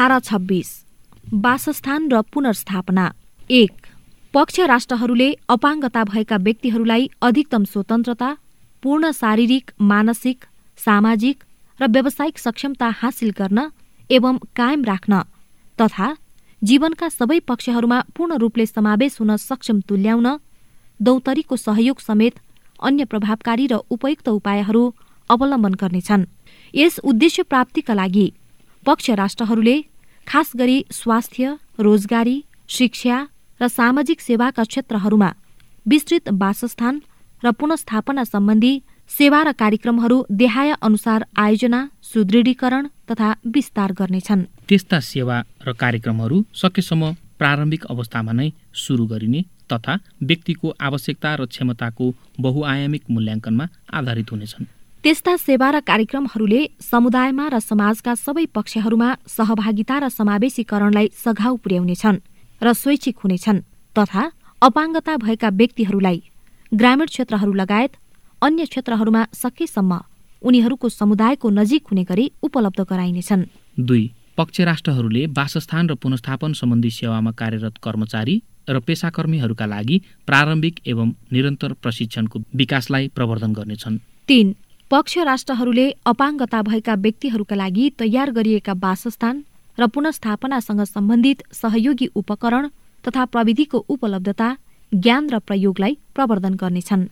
धारा छब्बिस वासस्थान र पुनर्स्थापना। एक पक्ष राष्ट्रहरूले अपाङ्गता भएका व्यक्तिहरूलाई अधिकतम स्वतन्त्रता पूर्ण शारीरिक मानसिक सामाजिक र व्यावसायिक सक्षमता हासिल गर्न एवं कायम राख्न तथा जीवनका सबै पक्षहरूमा पूर्ण रूपले समावेश हुन सक्षम तुल्याउन दौतरीको सहयोग समेत अन्य प्रभावकारी र उपयुक्त उपायहरू अवलम्बन गर्नेछन्। यस उद्देश्य प्राप्तिका लागि पक्ष राष्ट्रहरूले खास गरी स्वास्थ्य रोजगारी शिक्षा र सामाजिक सेवाका क्षेत्रहरूमा विस्तृत वासस्थान र पुनस्थापना सम्बन्धी सेवा र कार्यक्रमहरू देहाय अनुसार आयोजना सुदृढीकरण तथा विस्तार गर्नेछन्। त्यस्ता सेवा र कार्यक्रमहरू सकेसम्म प्रारम्भिक अवस्थामा नै सुरु गरिने तथा व्यक्तिको आवश्यकता र क्षमताको बहुआयामिक मूल्याङ्कनमा आधारित हुनेछन्। त्यस्ता सेवा र कार्यक्रमहरूले समुदायमा र समाजका सबै पक्षहरूमा सहभागिता र समावेशीकरणलाई सघाउ पुर्याउनेछन् र स्वैच्छिक हुनेछन् तथा अपाङ्गता भएका व्यक्तिहरूलाई ग्रामीण क्षेत्रहरू लगायत अन्य क्षेत्रहरूमा सकेसम्म उनीहरूको समुदायको नजिक हुने गरी उपलब्ध गराइनेछन्। दुई पक्ष राष्ट्रहरूले वासस्थान र पुनस्थापन सम्बन्धी सेवामा कार्यरत कर्मचारी र पेसाकर्मीहरूका लागि प्रारम्भिक एवं निरन्तर प्रशिक्षणको विकासलाई प्रवर्धन गर्नेछन्। तीन पक्ष राष्ट्रहरूले अपाङ्गता भएका व्यक्तिहरूका लागि तयार गरिएका वासस्थान र पुनस्थापनासँग सम्बन्धित सहयोगी उपकरण तथा प्रविधिको उपलब्धता ज्ञान र प्रयोगलाई प्रवर्धन गर्नेछन्।